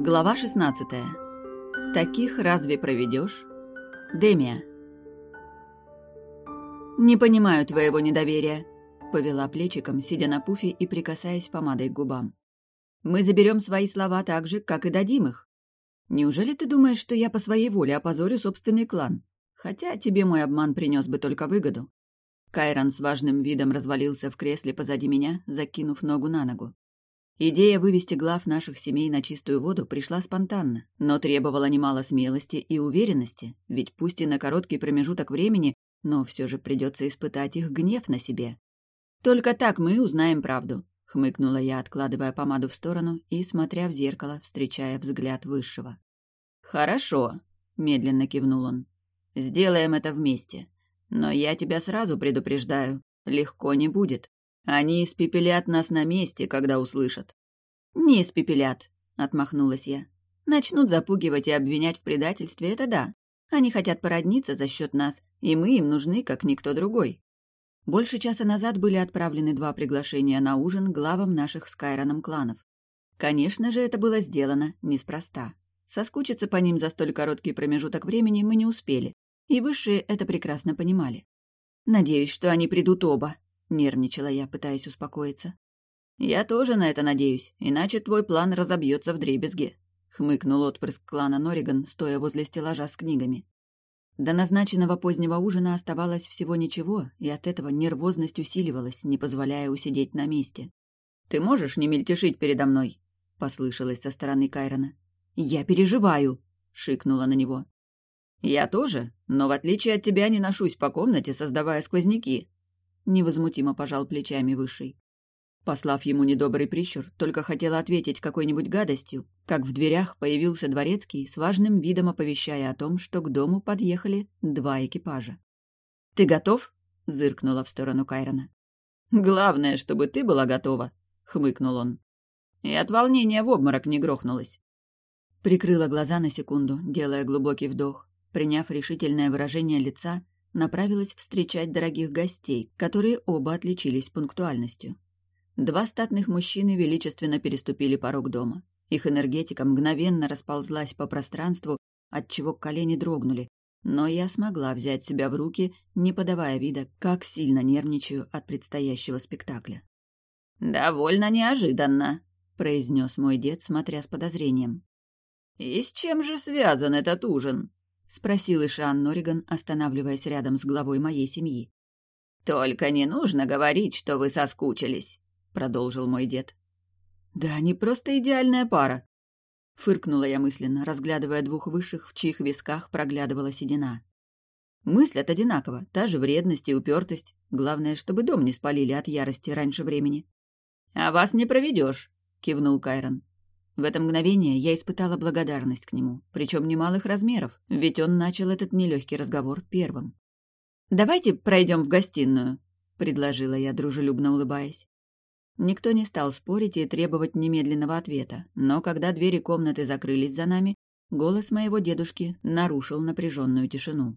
Глава 16. Таких разве проведешь? Демия. «Не понимаю твоего недоверия», — повела плечиком, сидя на пуфе и прикасаясь помадой к губам. «Мы заберем свои слова так же, как и дадим их. Неужели ты думаешь, что я по своей воле опозорю собственный клан? Хотя тебе мой обман принес бы только выгоду». Кайрон с важным видом развалился в кресле позади меня, закинув ногу на ногу. Идея вывести глав наших семей на чистую воду пришла спонтанно, но требовала немало смелости и уверенности, ведь пусть и на короткий промежуток времени, но все же придется испытать их гнев на себе. «Только так мы узнаем правду», — хмыкнула я, откладывая помаду в сторону и смотря в зеркало, встречая взгляд высшего. «Хорошо», — медленно кивнул он. «Сделаем это вместе. Но я тебя сразу предупреждаю, легко не будет. Они испепелят нас на месте, когда услышат». «Не испепелят», — отмахнулась я. «Начнут запугивать и обвинять в предательстве, это да. Они хотят породниться за счет нас, и мы им нужны, как никто другой. Больше часа назад были отправлены два приглашения на ужин главам наших с Кайроном кланов. Конечно же, это было сделано неспроста. Соскучиться по ним за столь короткий промежуток времени мы не успели, и высшие это прекрасно понимали. «Надеюсь, что они придут оба», — нервничала я, пытаясь успокоиться. «Я тоже на это надеюсь, иначе твой план разобьется в дребезге», — хмыкнул отпрыск клана Нориган, стоя возле стеллажа с книгами. До назначенного позднего ужина оставалось всего ничего, и от этого нервозность усиливалась, не позволяя усидеть на месте. «Ты можешь не мельтешить передо мной?» — послышалось со стороны Кайрона. «Я переживаю!» — шикнула на него. «Я тоже, но в отличие от тебя не ношусь по комнате, создавая сквозняки», — невозмутимо пожал плечами Высший. Послав ему недобрый прищур, только хотела ответить какой-нибудь гадостью, как в дверях появился дворецкий с важным видом оповещая о том, что к дому подъехали два экипажа. «Ты готов?» — зыркнула в сторону Кайрона. «Главное, чтобы ты была готова», — хмыкнул он. И от волнения в обморок не грохнулась. Прикрыла глаза на секунду, делая глубокий вдох. Приняв решительное выражение лица, направилась встречать дорогих гостей, которые оба отличились пунктуальностью. Два статных мужчины величественно переступили порог дома. Их энергетика мгновенно расползлась по пространству, отчего колени дрогнули, но я смогла взять себя в руки, не подавая вида, как сильно нервничаю от предстоящего спектакля. «Довольно неожиданно», — произнес мой дед, смотря с подозрением. «И с чем же связан этот ужин?» — спросил Ишан Нориган, останавливаясь рядом с главой моей семьи. «Только не нужно говорить, что вы соскучились. — продолжил мой дед. «Да они просто идеальная пара!» Фыркнула я мысленно, разглядывая двух высших, в чьих висках проглядывала седина. Мыслят одинаково, та же вредность и упертость. Главное, чтобы дом не спалили от ярости раньше времени. «А вас не проведешь, кивнул Кайрон. В это мгновение я испытала благодарность к нему, причем немалых размеров, ведь он начал этот нелегкий разговор первым. «Давайте пройдем в гостиную», — предложила я, дружелюбно улыбаясь. Никто не стал спорить и требовать немедленного ответа, но когда двери комнаты закрылись за нами, голос моего дедушки нарушил напряженную тишину.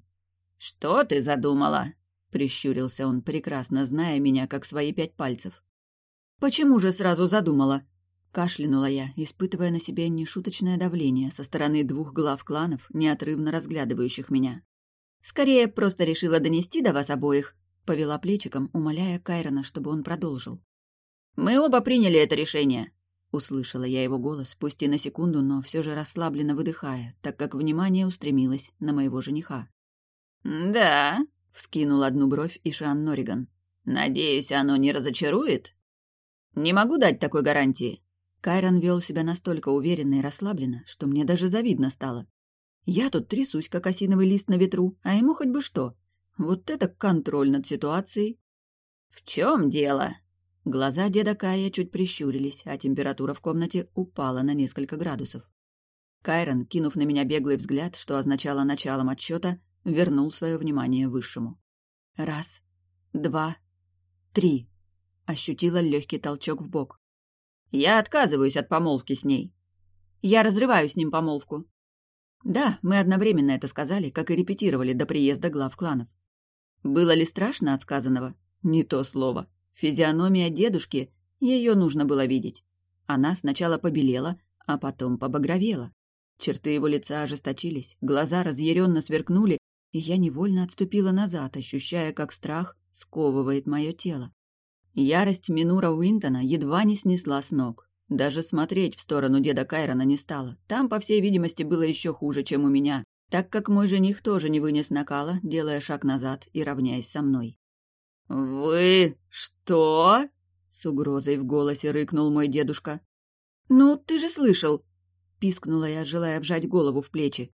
«Что ты задумала?» — прищурился он, прекрасно зная меня как свои пять пальцев. «Почему же сразу задумала?» — кашлянула я, испытывая на себе нешуточное давление со стороны двух глав кланов, неотрывно разглядывающих меня. «Скорее, просто решила донести до вас обоих», — повела плечиком, умоляя Кайрона, чтобы он продолжил. «Мы оба приняли это решение», — услышала я его голос, пусть и на секунду, но все же расслабленно выдыхая, так как внимание устремилось на моего жениха. «Да», — вскинул одну бровь Ишан Нориган. «Надеюсь, оно не разочарует?» «Не могу дать такой гарантии». Кайрон вел себя настолько уверенно и расслабленно, что мне даже завидно стало. Я тут трясусь, как осиновый лист на ветру, а ему хоть бы что. Вот это контроль над ситуацией. «В чем дело?» Глаза деда Кая чуть прищурились, а температура в комнате упала на несколько градусов. Кайрон, кинув на меня беглый взгляд, что означало началом отсчета, вернул свое внимание высшему. Раз, два, три. Ощутила легкий толчок в бок. Я отказываюсь от помолвки с ней. Я разрываю с ним помолвку. Да, мы одновременно это сказали, как и репетировали до приезда глав кланов. Было ли страшно от сказанного? Не то слово. Физиономия дедушки, ее нужно было видеть. Она сначала побелела, а потом побагровела. Черты его лица ожесточились, глаза разъяренно сверкнули, и я невольно отступила назад, ощущая, как страх сковывает мое тело. Ярость Минура Уинтона едва не снесла с ног. Даже смотреть в сторону деда Кайрона не стало. Там, по всей видимости, было еще хуже, чем у меня, так как мой жених тоже не вынес накала, делая шаг назад и равняясь со мной. «Вы что?» — с угрозой в голосе рыкнул мой дедушка. «Ну, ты же слышал!» — пискнула я, желая вжать голову в плечи.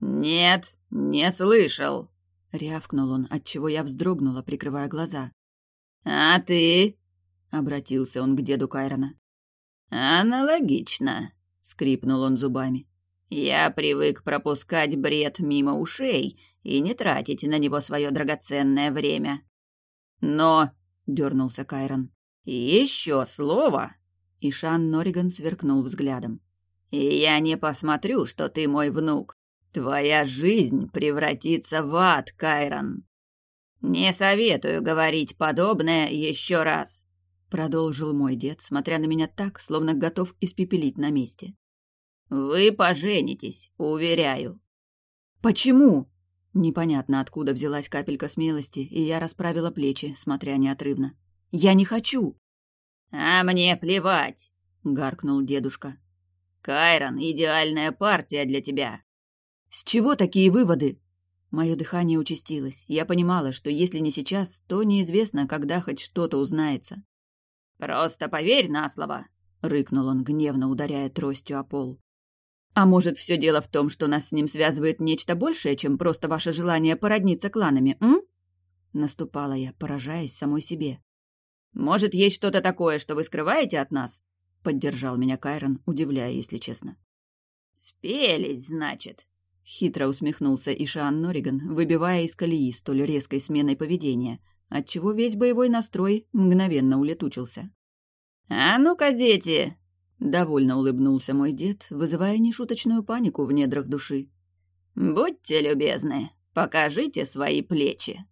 «Нет, не слышал!» — рявкнул он, отчего я вздрогнула, прикрывая глаза. «А ты?» — обратился он к деду Кайрона. «Аналогично», — скрипнул он зубами. «Я привык пропускать бред мимо ушей и не тратить на него свое драгоценное время». «Но», — дернулся Кайрон, — «еще слово!» И Шан Норриган сверкнул взглядом. «И я не посмотрю, что ты мой внук. Твоя жизнь превратится в ад, Кайрон». «Не советую говорить подобное еще раз», — продолжил мой дед, смотря на меня так, словно готов испепелить на месте. «Вы поженитесь, уверяю». «Почему?» Непонятно, откуда взялась капелька смелости, и я расправила плечи, смотря неотрывно. «Я не хочу!» «А мне плевать!» — гаркнул дедушка. «Кайрон — идеальная партия для тебя!» «С чего такие выводы?» Мое дыхание участилось. Я понимала, что если не сейчас, то неизвестно, когда хоть что-то узнается. «Просто поверь на слово!» — рыкнул он, гневно ударяя тростью о пол. «А может, все дело в том, что нас с ним связывает нечто большее, чем просто ваше желание породниться кланами, м?» Наступала я, поражаясь самой себе. «Может, есть что-то такое, что вы скрываете от нас?» — поддержал меня Кайрон, удивляя, если честно. «Спелись, значит», Хитро усмехнулся Ишан Нориган, выбивая из колеи столь резкой сменой поведения, отчего весь боевой настрой мгновенно улетучился. «А ну-ка, дети!» — довольно улыбнулся мой дед, вызывая нешуточную панику в недрах души. «Будьте любезны, покажите свои плечи».